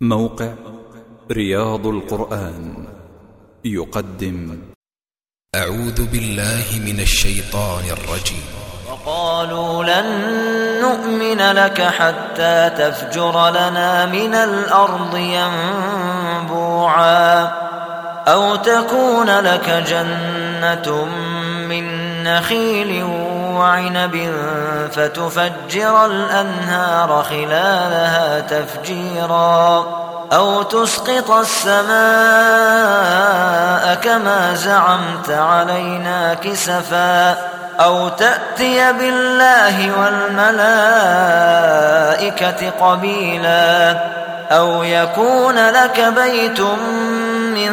موقع رياض القرآن يقدم. أعوذ بالله من الشيطان الرجيم. وقالوا لن نؤمن لك حتى تفجر لنا من الأرض ينبوعا أو تكون لك جنة من نخيل وعنب فتفجر الأنهار خلالها تفجيرا أو تسقط السماء كما زعمت علينا كسفا أو تأتي بالله والملائكة قبيلا أو يكون لك بيت من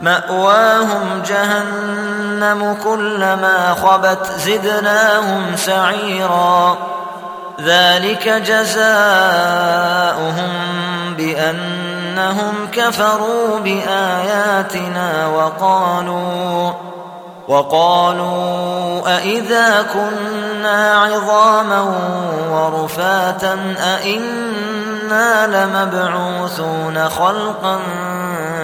مأواهم جهنم كلما خبت زدناهم سعيرا. ذلك جزاؤهم بأنهم كفروا بآياتنا وقالوا وقالوا أإذا كنا عظاما ورفاتا أإنا لمبعوثون خلقا